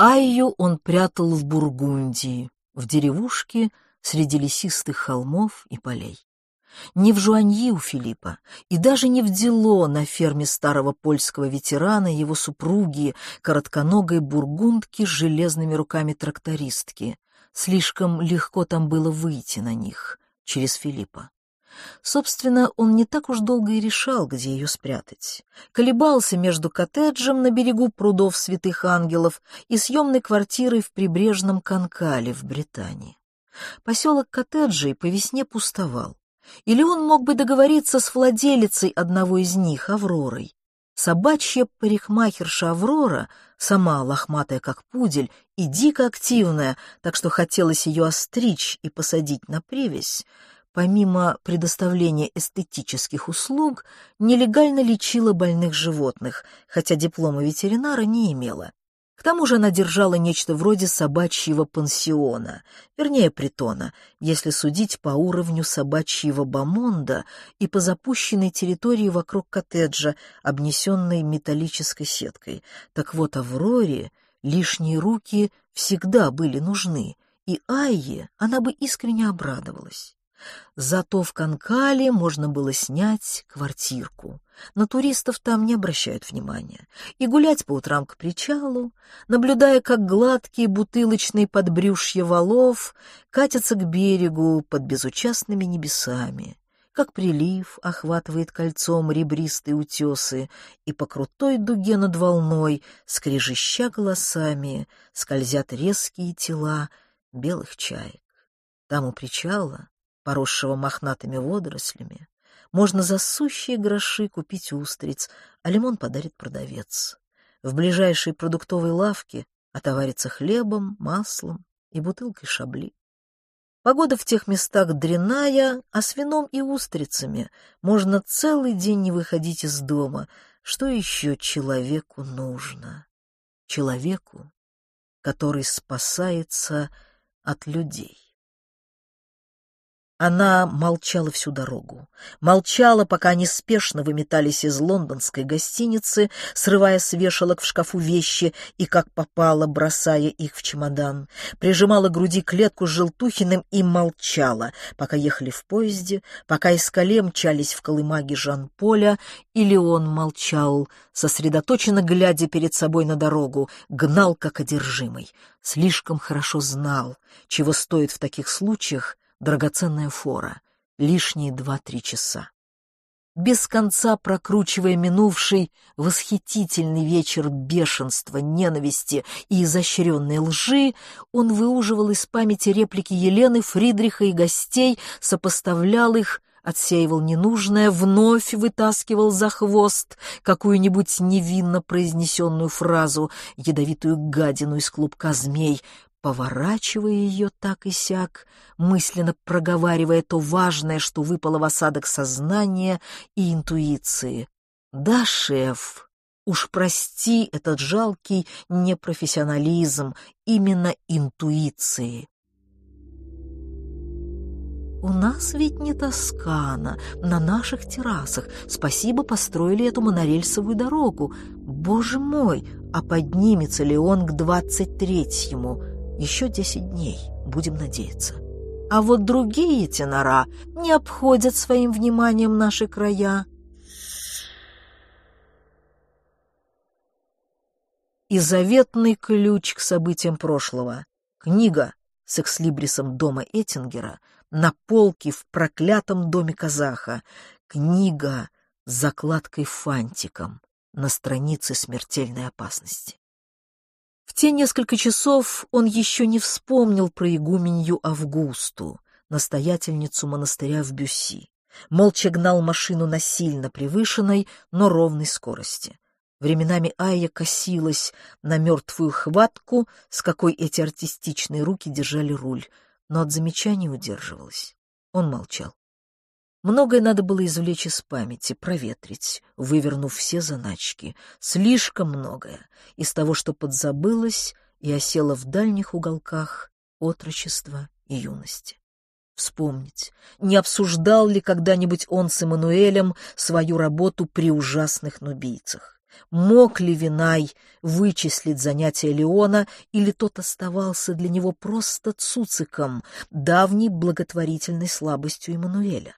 Айю он прятал в Бургундии, в деревушке среди лесистых холмов и полей. Не в Жуаньи у Филиппа, и даже не в Дело на ферме старого польского ветерана его супруги, коротконогой бургундки с железными руками трактористки. Слишком легко там было выйти на них, через Филиппа. Собственно, он не так уж долго и решал, где ее спрятать. Колебался между коттеджем на берегу прудов святых ангелов и съемной квартирой в прибрежном Канкале в Британии. Поселок коттеджей по весне пустовал. Или он мог бы договориться с владелицей одного из них, Авророй. Собачья парикмахерша Аврора, сама лохматая как пудель и дико активная, так что хотелось ее остричь и посадить на привязь, помимо предоставления эстетических услуг, нелегально лечила больных животных, хотя диплома ветеринара не имела. К тому же она держала нечто вроде собачьего пансиона, вернее, притона, если судить по уровню собачьего бомонда и по запущенной территории вокруг коттеджа, обнесенной металлической сеткой. Так вот, Авроре лишние руки всегда были нужны, и Айе она бы искренне обрадовалась. Зато в Канкале можно было снять квартирку. На туристов там не обращают внимания. И гулять по утрам к причалу, наблюдая, как гладкие бутылочные подбрюшья валов катятся к берегу под безучастными небесами, как прилив охватывает кольцом ребристые утесы, и по крутой дуге над волной, скрежеща голосами, скользят резкие тела белых чаек. Там у причала поросшего мохнатыми водорослями, можно за сущие гроши купить устриц, а лимон подарит продавец. В ближайшей продуктовой лавке отоварится хлебом, маслом и бутылкой шабли. Погода в тех местах дряная, а с вином и устрицами можно целый день не выходить из дома. Что еще человеку нужно? Человеку, который спасается от людей. Она молчала всю дорогу. Молчала, пока они спешно выметались из лондонской гостиницы, срывая с вешалок в шкафу вещи и, как попало, бросая их в чемодан. Прижимала к груди клетку с Желтухиным и молчала, пока ехали в поезде, пока искале мчались в колымаге Жан-Поля, или он молчал, сосредоточенно глядя перед собой на дорогу, гнал как одержимый. Слишком хорошо знал, чего стоит в таких случаях драгоценная фора, лишние два-три часа. Без конца прокручивая минувший восхитительный вечер бешенства, ненависти и изощренной лжи, он выуживал из памяти реплики Елены, Фридриха и гостей, сопоставлял их, отсеивал ненужное, вновь вытаскивал за хвост какую-нибудь невинно произнесенную фразу, ядовитую гадину из клубка змей, поворачивая ее так и сяк, мысленно проговаривая то важное, что выпало в осадок сознания и интуиции. «Да, шеф, уж прости этот жалкий непрофессионализм, именно интуиции». «У нас ведь не Тоскана, на наших террасах. Спасибо, построили эту монорельсовую дорогу. Боже мой, а поднимется ли он к двадцать третьему?» Еще десять дней, будем надеяться. А вот другие тенора не обходят своим вниманием наши края. И заветный ключ к событиям прошлого. Книга с экслибрисом дома Эттингера на полке в проклятом доме казаха. Книга с закладкой фантиком на странице смертельной опасности. В те несколько часов он еще не вспомнил про игуменью Августу, настоятельницу монастыря в Бюсси. Молча гнал машину на сильно превышенной, но ровной скорости. Временами Айя косилась на мертвую хватку, с какой эти артистичные руки держали руль, но от замечаний удерживалась. Он молчал. Многое надо было извлечь из памяти, проветрить, вывернув все заначки. Слишком многое из того, что подзабылось и осело в дальних уголках отрочества и юности. Вспомнить, не обсуждал ли когда-нибудь он с Эммануэлем свою работу при ужасных нубийцах. Мог ли Винай вычислить занятия Леона, или тот оставался для него просто цуциком, давней благотворительной слабостью Эммануэля?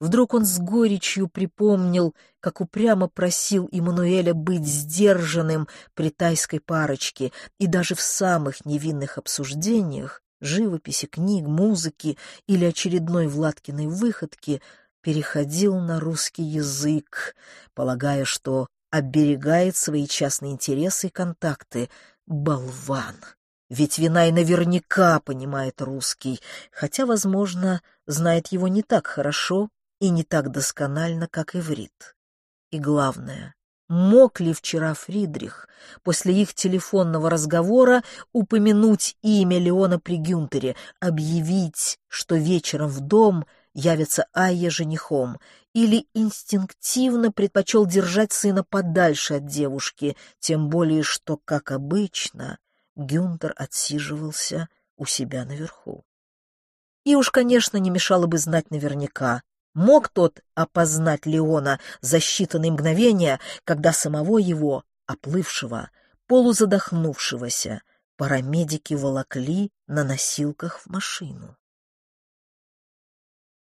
Вдруг он с горечью припомнил, как упрямо просил Иммануэля быть сдержанным при тайской парочке, и даже в самых невинных обсуждениях, живописи, книг, музыки или очередной Владкиной выходки, переходил на русский язык, полагая, что оберегает свои частные интересы и контакты. Болван! Ведь Винай наверняка понимает русский, хотя, возможно, знает его не так хорошо, и не так досконально, как иврит. И главное, мог ли вчера Фридрих после их телефонного разговора упомянуть имя Леона при Гюнтере, объявить, что вечером в дом явится Айя женихом, или инстинктивно предпочел держать сына подальше от девушки, тем более что, как обычно, Гюнтер отсиживался у себя наверху. И уж, конечно, не мешало бы знать наверняка, Мог тот опознать Леона за считанные мгновения, когда самого его, оплывшего, полузадохнувшегося, парамедики волокли на носилках в машину?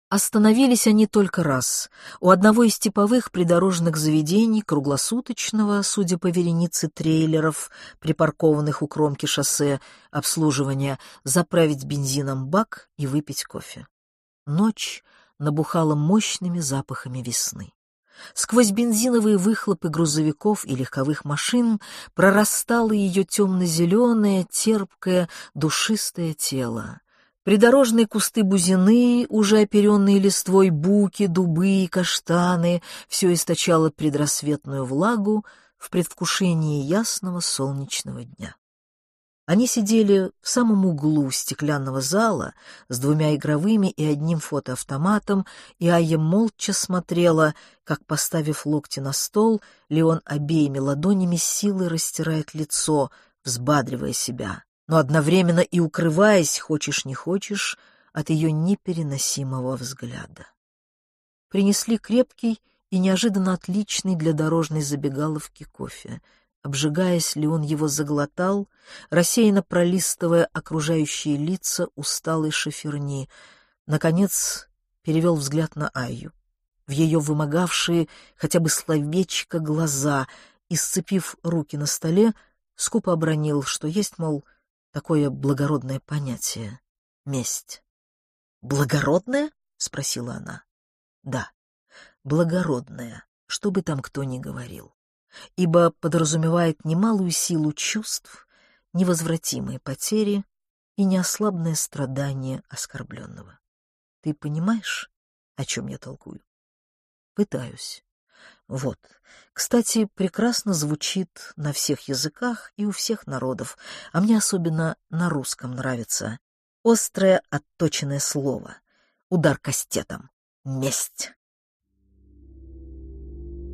Остановились они только раз, у одного из типовых придорожных заведений, круглосуточного, судя по веренице трейлеров, припаркованных у кромки шоссе, обслуживания, заправить бензином бак и выпить кофе. Ночь набухала мощными запахами весны. Сквозь бензиновые выхлопы грузовиков и легковых машин прорастало ее темно-зеленое, терпкое, душистое тело. Придорожные кусты бузины, уже оперенные листвой буки, дубы и каштаны, все источало предрассветную влагу в предвкушении ясного солнечного дня. Они сидели в самом углу стеклянного зала с двумя игровыми и одним фотоавтоматом, и Айя молча смотрела, как, поставив локти на стол, Леон обеими ладонями силой растирает лицо, взбадривая себя, но одновременно и укрываясь, хочешь не хочешь, от ее непереносимого взгляда. Принесли крепкий и неожиданно отличный для дорожной забегаловки кофе — Обжигаясь ли он его заглотал, рассеянно пролистывая окружающие лица усталой шоферни, наконец перевел взгляд на Айю, в ее вымогавшие хотя бы словечко глаза, и, сцепив руки на столе, скупо обронил, что есть, мол, такое благородное понятие — месть. «Благородное?» — спросила она. «Да, благородное, что бы там кто ни говорил ибо подразумевает немалую силу чувств, невозвратимые потери и неослабное страдание оскорбленного. Ты понимаешь, о чем я толкую? Пытаюсь. Вот. Кстати, прекрасно звучит на всех языках и у всех народов, а мне особенно на русском нравится. Острое, отточенное слово. Удар кастетом. Месть.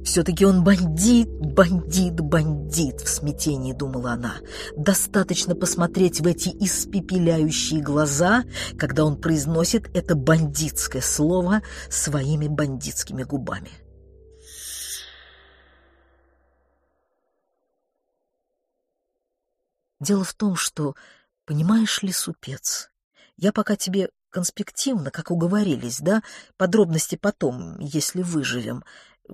Все-таки он бандит, бандит, бандит, в смятении думала она. Достаточно посмотреть в эти испепеляющие глаза, когда он произносит это бандитское слово своими бандитскими губами. Дело в том, что, понимаешь ли, супец, я пока тебе конспективно, как уговорились, да, подробности потом, если выживем,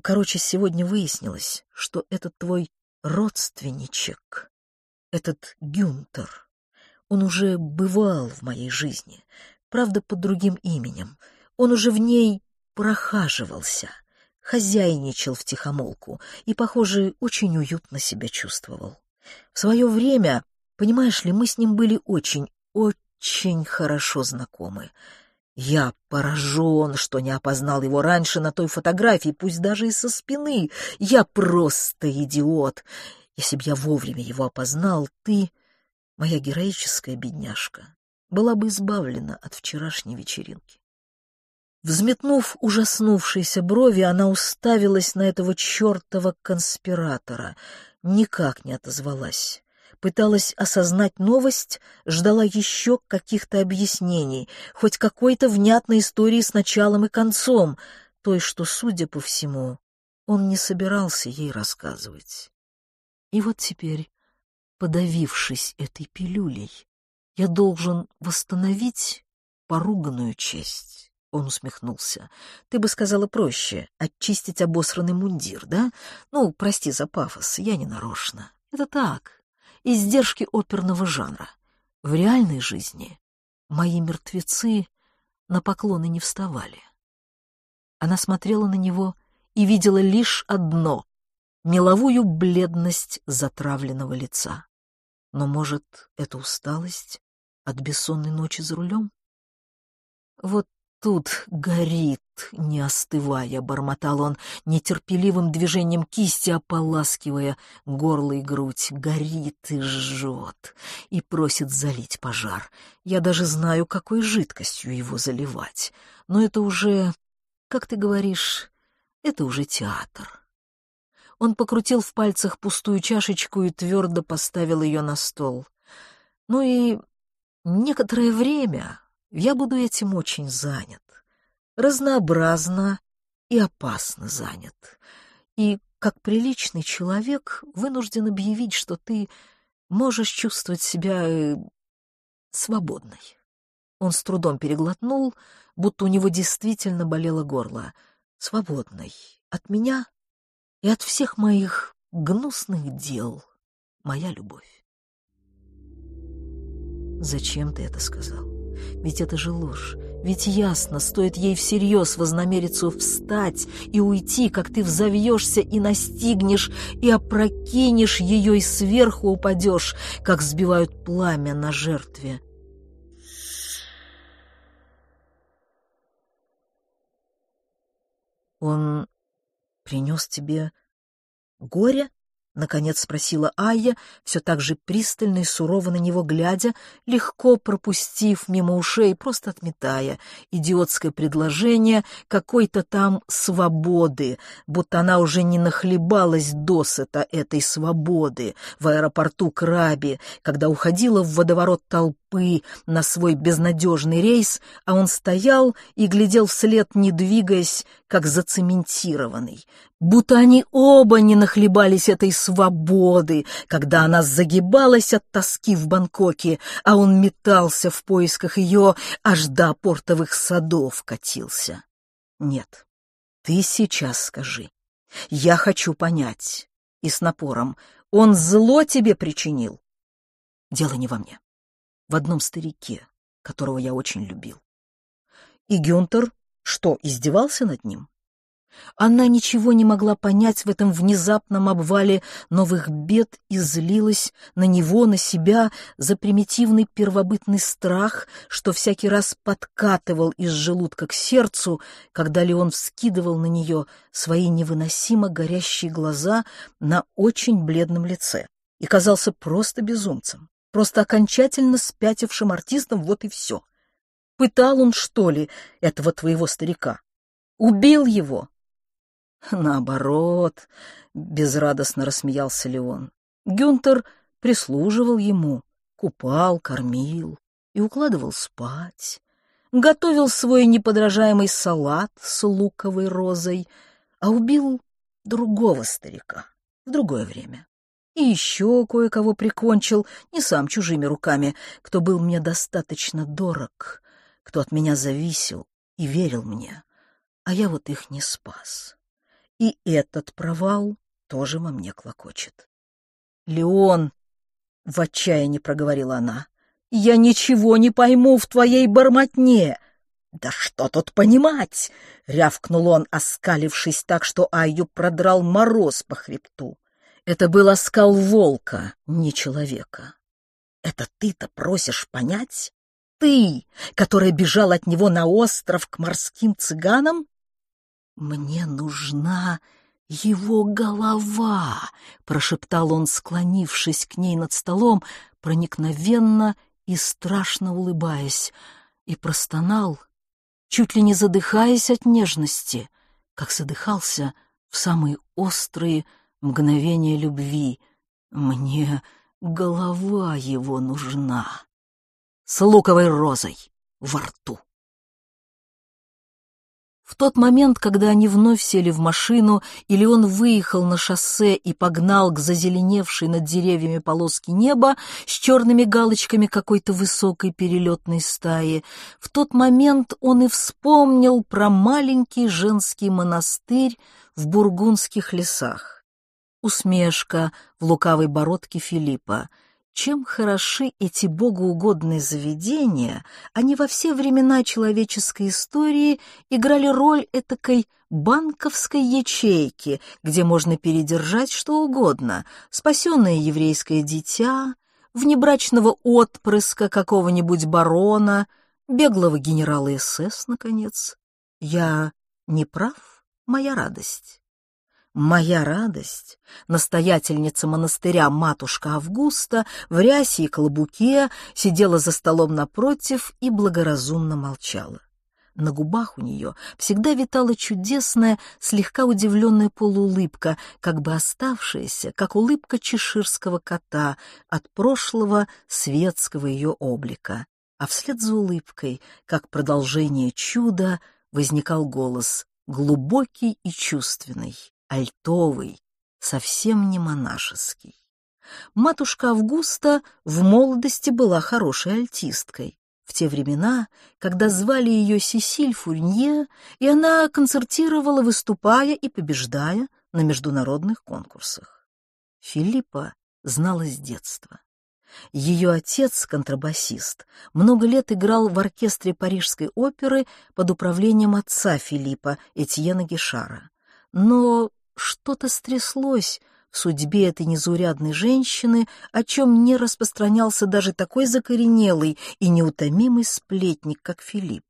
Короче, сегодня выяснилось, что этот твой родственничек, этот Гюнтер, он уже бывал в моей жизни, правда, под другим именем. Он уже в ней прохаживался, хозяйничал в тихомолку и, похоже, очень уютно себя чувствовал. В свое время, понимаешь ли, мы с ним были очень, очень хорошо знакомы. Я поражен, что не опознал его раньше на той фотографии, пусть даже и со спины. Я просто идиот. Если б я вовремя его опознал, ты, моя героическая бедняжка, была бы избавлена от вчерашней вечеринки. Взметнув ужаснувшиеся брови, она уставилась на этого чертова конспиратора, никак не отозвалась пыталась осознать новость, ждала еще каких-то объяснений, хоть какой-то внятной истории с началом и концом, той, что, судя по всему, Он не собирался ей рассказывать. И вот теперь, подавившись этой пилюлей, я должен восстановить поруганную честь. Он усмехнулся. Ты бы сказала проще — очистить обосранный мундир, да? Ну, прости за пафос, я не нарочно. Это так, издержки оперного жанра. В реальной жизни мои мертвецы на поклоны не вставали. Она смотрела на него и видела лишь одно — меловую бледность затравленного лица. Но, может, это усталость от бессонной ночи за рулем? Вот тут горит, не остывая, бормотал он, нетерпеливым движением кисти ополаскивая горло и грудь. Горит и жжет, и просит залить пожар. Я даже знаю, какой жидкостью его заливать. Но это уже, как ты говоришь, это уже театр. Он покрутил в пальцах пустую чашечку и твердо поставил ее на стол. Ну и некоторое время я буду этим очень занят, разнообразно и опасно занят. И, как приличный человек, вынужден объявить, что ты можешь чувствовать себя э, свободной. Он с трудом переглотнул, будто у него действительно болело горло. Свободной от меня и от всех моих гнусных дел, моя любовь. Зачем ты это сказал? Ведь это же ложь. Ведь ясно, стоит ей всерьез вознамериться встать и уйти, как ты взовьешься и настигнешь, и опрокинешь ее, и сверху упадешь, как сбивают пламя на жертве. Он принес тебе горе? Наконец спросила Айя, все так же пристально и сурово на него глядя, легко пропустив мимо ушей, просто отметая идиотское предложение какой-то там свободы, будто она уже не нахлебалась досыта этой свободы в аэропорту Краби, когда уходила в водоворот толпы на свой безнадежный рейс, а он стоял и глядел вслед, не двигаясь, как зацементированный, будто они оба не нахлебались этой свободы, когда она загибалась от тоски в Бангкоке, а он метался в поисках ее, аж до портовых садов катился. Нет, ты сейчас скажи. Я хочу понять. И с напором. Он зло тебе причинил? Дело не во мне. В одном старике, которого я очень любил. И Гюнтер что, издевался над ним? Она ничего не могла понять в этом внезапном обвале новых бед и злилась на него, на себя, за примитивный первобытный страх, что всякий раз подкатывал из желудка к сердцу, когда Леон вскидывал на нее свои невыносимо горящие глаза на очень бледном лице и казался просто безумцем, просто окончательно спятившим артистом, вот и все. Пытал он, что ли, этого твоего старика? Убил его? Наоборот, безрадостно рассмеялся Леон. Гюнтер прислуживал ему, купал, кормил и укладывал спать. Готовил свой неподражаемый салат с луковой розой, а убил другого старика в другое время. И еще кое-кого прикончил, не сам чужими руками, кто был мне достаточно дорог, кто от меня зависел и верил мне, а я вот их не спас. И этот провал тоже во мне клокочет. «Леон!» — в отчаянии проговорила она. «Я ничего не пойму в твоей бормотне!» «Да что тут понимать!» — рявкнул он, оскалившись так, что Айю продрал мороз по хребту. Это был оскал волка, не человека. «Это ты-то просишь понять? Ты, который бежал от него на остров к морским цыганам? «Мне нужна его голова!» — прошептал он, склонившись к ней над столом, проникновенно и страшно улыбаясь, и простонал, чуть ли не задыхаясь от нежности, как задыхался в самые острые мгновения любви. «Мне голова его нужна!» с луковой розой во рту. В тот момент, когда они вновь сели в машину, или он выехал на шоссе и погнал к зазеленевшей над деревьями полоски неба с черными галочками какой-то высокой перелетной стаи, в тот момент он и вспомнил про маленький женский монастырь в бургундских лесах. Усмешка в лукавой бородке Филиппа — чем хороши эти богоугодные заведения, они во все времена человеческой истории играли роль этакой банковской ячейки, где можно передержать что угодно, спасенное еврейское дитя, внебрачного отпрыска какого-нибудь барона, беглого генерала СС, наконец. Я не прав, моя радость? Моя радость, настоятельница монастыря матушка Августа в рясе и клобуке сидела за столом напротив и благоразумно молчала. На губах у нее всегда витала чудесная, слегка удивленная полуулыбка, как бы оставшаяся, как улыбка чеширского кота от прошлого светского ее облика. А вслед за улыбкой, как продолжение чуда, возникал голос, глубокий и чувственный альтовый, совсем не монашеский. Матушка Августа в молодости была хорошей альтисткой. В те времена, когда звали ее Сесиль Фурнье, и она концертировала, выступая и побеждая на международных конкурсах. Филиппа знала с детства. Ее отец, контрабасист, много лет играл в оркестре Парижской оперы под управлением отца Филиппа, Этьена Гишара. Но что-то стряслось в судьбе этой незаурядной женщины, о чем не распространялся даже такой закоренелый и неутомимый сплетник, как Филипп.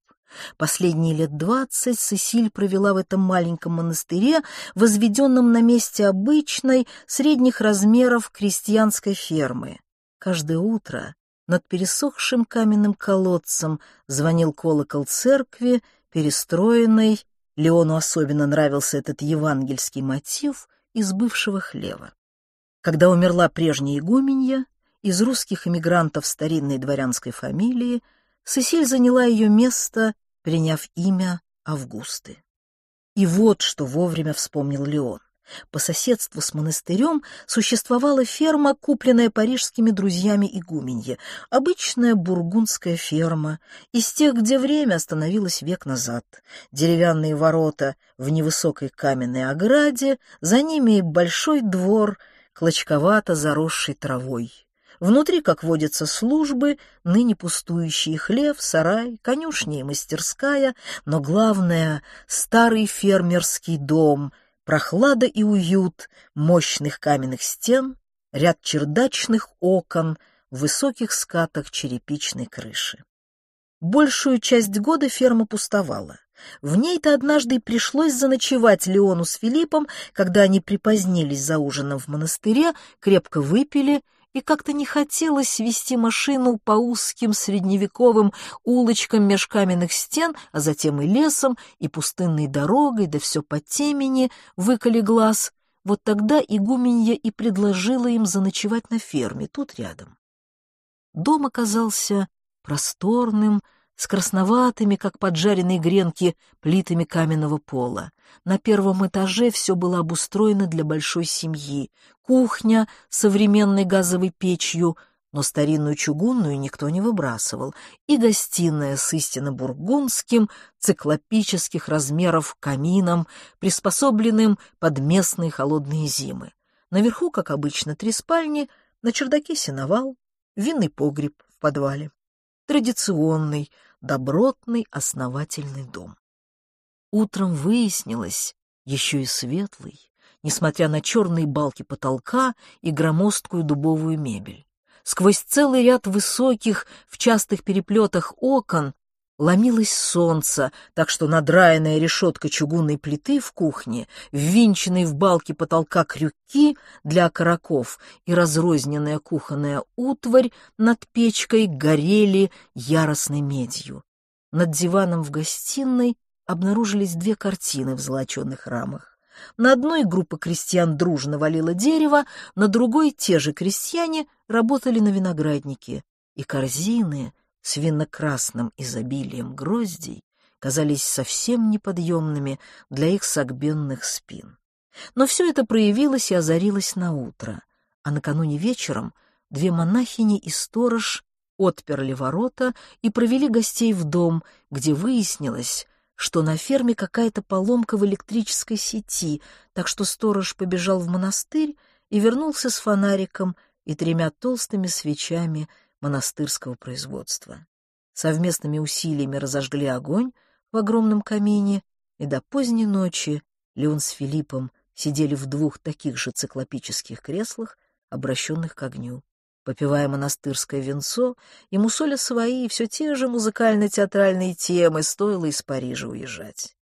Последние лет двадцать Сесиль провела в этом маленьком монастыре, возведенном на месте обычной, средних размеров крестьянской фермы. Каждое утро над пересохшим каменным колодцем звонил колокол церкви, перестроенной Леону особенно нравился этот евангельский мотив из бывшего хлева. Когда умерла прежняя игуменья, из русских эмигрантов старинной дворянской фамилии, Сесиль заняла ее место, приняв имя Августы. И вот что вовремя вспомнил Леон. По соседству с монастырем существовала ферма, купленная парижскими друзьями игуменье, обычная бургундская ферма, из тех, где время остановилось век назад. Деревянные ворота в невысокой каменной ограде, за ними большой двор, клочковато заросший травой. Внутри, как водятся службы, ныне пустующие хлев, сарай, конюшня и мастерская, но главное — старый фермерский дом — Прохлада и уют мощных каменных стен, ряд чердачных окон в высоких скатах черепичной крыши. Большую часть года ферма пустовала. В ней-то однажды и пришлось заночевать Леону с Филиппом, когда они припозднились за ужином в монастыре, крепко выпили и как-то не хотелось вести машину по узким средневековым улочкам меж каменных стен, а затем и лесом, и пустынной дорогой, да все по темени, выколи глаз. Вот тогда игуменья и предложила им заночевать на ферме, тут рядом. Дом оказался просторным, с красноватыми, как поджаренные гренки, плитами каменного пола. На первом этаже все было обустроено для большой семьи. Кухня с современной газовой печью, но старинную чугунную никто не выбрасывал, и гостиная с истинно бургундским, циклопических размеров камином, приспособленным под местные холодные зимы. Наверху, как обычно, три спальни, на чердаке сеновал, винный погреб в подвале. Традиционный, добротный основательный дом. Утром выяснилось, еще и светлый, несмотря на черные балки потолка и громоздкую дубовую мебель. Сквозь целый ряд высоких, в частых переплетах окон ломилось солнце, так что надраенная решетка чугунной плиты в кухне, ввинченные в балки потолка крюки для окороков и разрозненная кухонная утварь над печкой горели яростной медью. Над диваном в гостиной обнаружились две картины в золоченных рамах. На одной группа крестьян дружно валила дерево, на другой те же крестьяне работали на винограднике, и корзины с винно-красным изобилием гроздей казались совсем неподъемными для их согбенных спин. Но все это проявилось и озарилось на утро, а накануне вечером две монахини и сторож отперли ворота и провели гостей в дом, где выяснилось, что на ферме какая-то поломка в электрической сети, так что сторож побежал в монастырь и вернулся с фонариком и тремя толстыми свечами монастырского производства. Совместными усилиями разожгли огонь в огромном камине, и до поздней ночи Леон с Филиппом сидели в двух таких же циклопических креслах, обращенных к огню. Попивая монастырское венцо и мусоля свои, все те же музыкально-театральные темы, стоило из Парижа уезжать.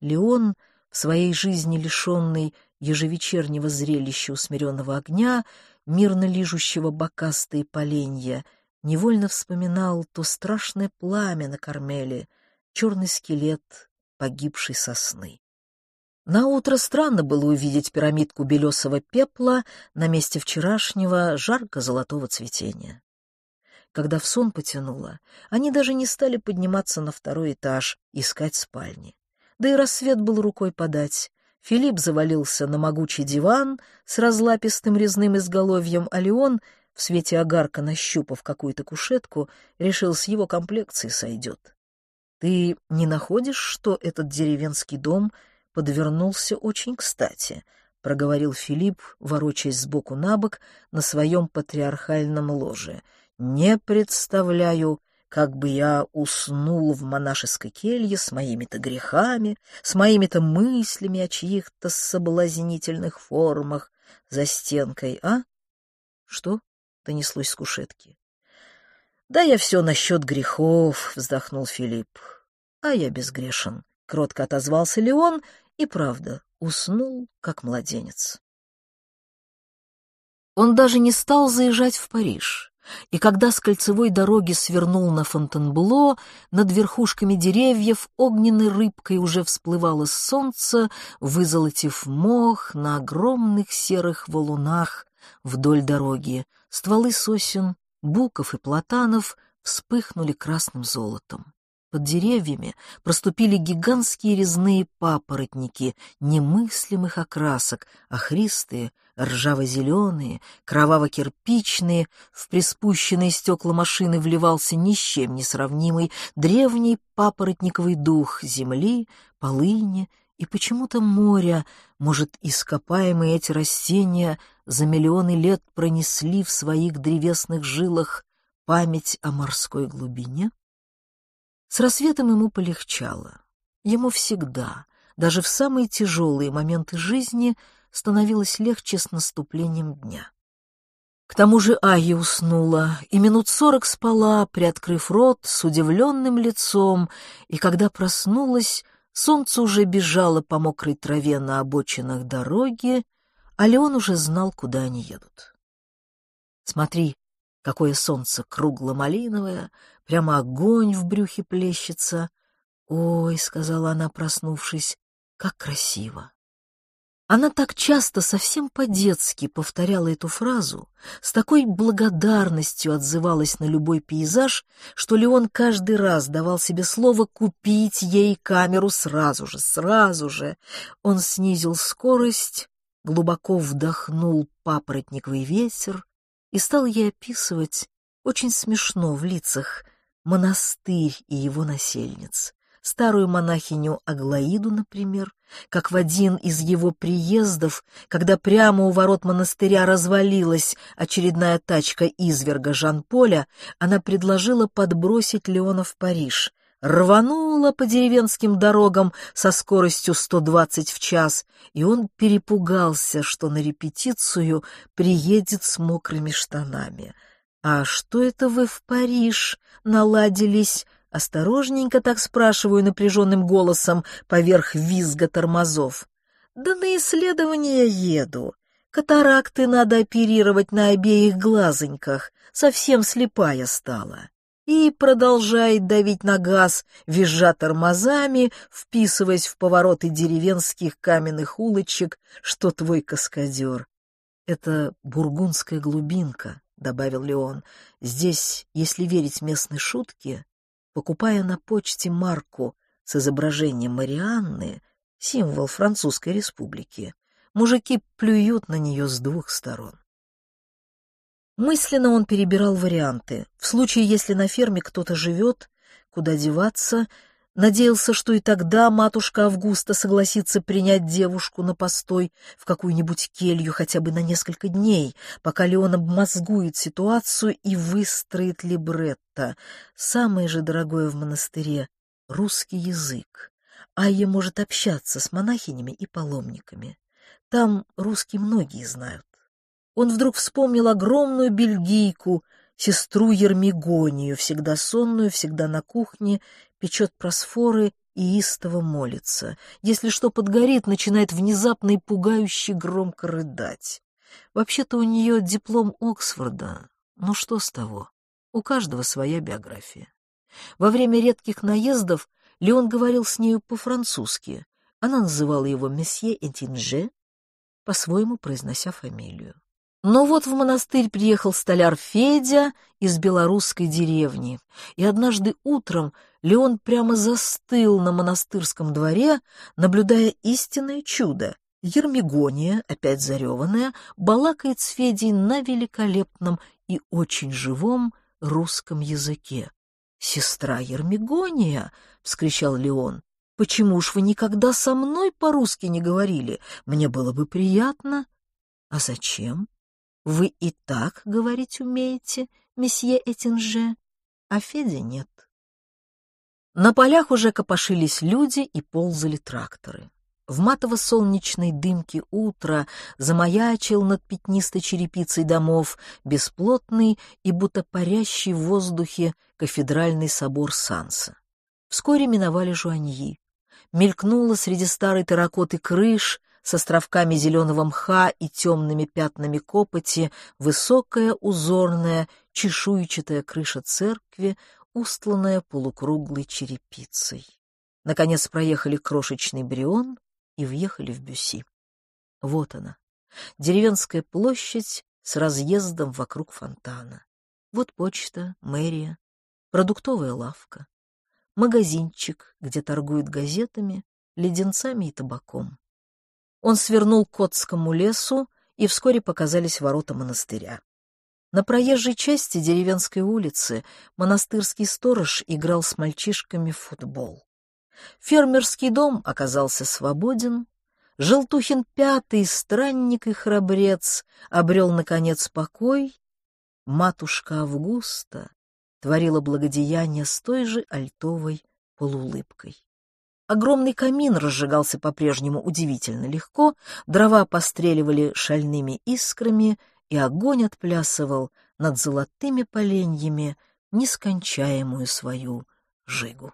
Леон, в своей жизни лишенный ежевечернего зрелища усмиренного огня, мирно лижущего бокастые поленья, невольно вспоминал то страшное пламя на Кармеле, черный скелет погибшей сосны. На утро странно было увидеть пирамидку белесого пепла на месте вчерашнего жарко-золотого цветения. Когда в сон потянуло, они даже не стали подниматься на второй этаж, искать спальни. Да и рассвет был рукой подать. Филипп завалился на могучий диван с разлапистым резным изголовьем, а Леон, в свете огарка нащупав какую-то кушетку, решил, с его комплекцией сойдет. Ты не находишь, что этот деревенский дом — подвернулся очень кстати, проговорил Филипп, ворочаясь сбоку на бок на своем патриархальном ложе. Не представляю, как бы я уснул в монашеской келье с моими-то грехами, с моими-то мыслями о чьих-то соблазнительных формах за стенкой, а? Что? Донеслось с кушетки. Да я все насчет грехов, вздохнул Филипп. А я безгрешен. Кротко отозвался Леон и правда, уснул, как младенец. Он даже не стал заезжать в Париж, и когда с кольцевой дороги свернул на Фонтенбло, над верхушками деревьев огненной рыбкой уже всплывало солнце, вызолотив мох на огромных серых валунах вдоль дороги. Стволы сосен, буков и платанов вспыхнули красным золотом. Под деревьями проступили гигантские резные папоротники немыслимых окрасок, охристые, ржаво-зеленые, кроваво-кирпичные, в приспущенные стекла машины вливался ни с чем не сравнимый древний папоротниковый дух земли, полыни и почему-то моря, может, ископаемые эти растения за миллионы лет пронесли в своих древесных жилах память о морской глубине? С рассветом ему полегчало. Ему всегда, даже в самые тяжелые моменты жизни, становилось легче с наступлением дня. К тому же Ая уснула и минут сорок спала, приоткрыв рот с удивленным лицом, и когда проснулась, солнце уже бежало по мокрой траве на обочинах дороги, а Леон уже знал, куда они едут. «Смотри, какое солнце кругло-малиновое, прямо огонь в брюхе плещется. «Ой», — сказала она, проснувшись, — «как красиво». Она так часто, совсем по-детски повторяла эту фразу, с такой благодарностью отзывалась на любой пейзаж, что Леон каждый раз давал себе слово купить ей камеру сразу же, сразу же. Он снизил скорость, глубоко вдохнул папоротниковый ветер и стал ей описывать, очень смешно в лицах, монастырь и его насельниц, старую монахиню Аглаиду, например, как в один из его приездов, когда прямо у ворот монастыря развалилась очередная тачка изверга Жан-Поля, она предложила подбросить Леона в Париж, рванула по деревенским дорогам со скоростью 120 в час, и он перепугался, что на репетицию приедет с мокрыми штанами. «А что это вы в Париж наладились?» Осторожненько так спрашиваю напряженным голосом поверх визга тормозов. «Да на исследование еду. Катаракты надо оперировать на обеих глазоньках. Совсем слепая стала». И продолжает давить на газ, визжа тормозами, вписываясь в повороты деревенских каменных улочек, что твой каскадер. Это бургундская глубинка, — добавил Леон. «Здесь, если верить местной шутке, покупая на почте марку с изображением Марианны, символ Французской республики, мужики плюют на нее с двух сторон. Мысленно он перебирал варианты. В случае, если на ферме кто-то живет, куда деваться, надеялся, что и тогда матушка Августа согласится принять девушку на постой в какую-нибудь келью хотя бы на несколько дней, пока Леон обмозгует ситуацию и выстроит либретто. Самое же дорогое в монастыре — русский язык. Айя может общаться с монахинями и паломниками. Там русский многие знают. Он вдруг вспомнил огромную бельгийку, сестру Ермигонию, всегда сонную, всегда на кухне, печет просфоры и истово молится. Если что подгорит, начинает внезапно и пугающе громко рыдать. Вообще-то у нее диплом Оксфорда. Ну что с того? У каждого своя биография. Во время редких наездов Леон говорил с нею по-французски. Она называла его месье Этинже, по-своему произнося фамилию. Но вот в монастырь приехал столяр Федя из белорусской деревни, и однажды утром Леон прямо застыл на монастырском дворе, наблюдая истинное чудо. Ермигония, опять зареванная, балакает с Федей на великолепном и очень живом русском языке. «Сестра Ермигония!» — вскричал Леон. Почему ж вы никогда со мной по-русски не говорили? Мне было бы приятно. А зачем? Вы и так говорить умеете, месье Этинже, а Федя нет. На полях уже копошились люди и ползали тракторы. В матово-солнечной дымке утра замаячил над пятнистой черепицей домов бесплотный и будто парящий в воздухе кафедральный собор Санса. Вскоре миновали жуаньи мелькнула среди старой терракоты крыш с островками зеленого мха и темными пятнами копоти высокая узорная чешуйчатая крыша церкви, устланная полукруглой черепицей. Наконец проехали крошечный Брион и въехали в Бюси. Вот она, деревенская площадь с разъездом вокруг фонтана. Вот почта, мэрия, продуктовая лавка магазинчик, где торгуют газетами, леденцами и табаком. Он свернул к Котскому лесу, и вскоре показались ворота монастыря. На проезжей части деревенской улицы монастырский сторож играл с мальчишками в футбол. Фермерский дом оказался свободен. Желтухин пятый, странник и храбрец, обрел, наконец, покой. Матушка Августа творила благодеяние с той же альтовой полуулыбкой. Огромный камин разжигался по-прежнему удивительно легко, дрова постреливали шальными искрами, и огонь отплясывал над золотыми поленьями нескончаемую свою жигу.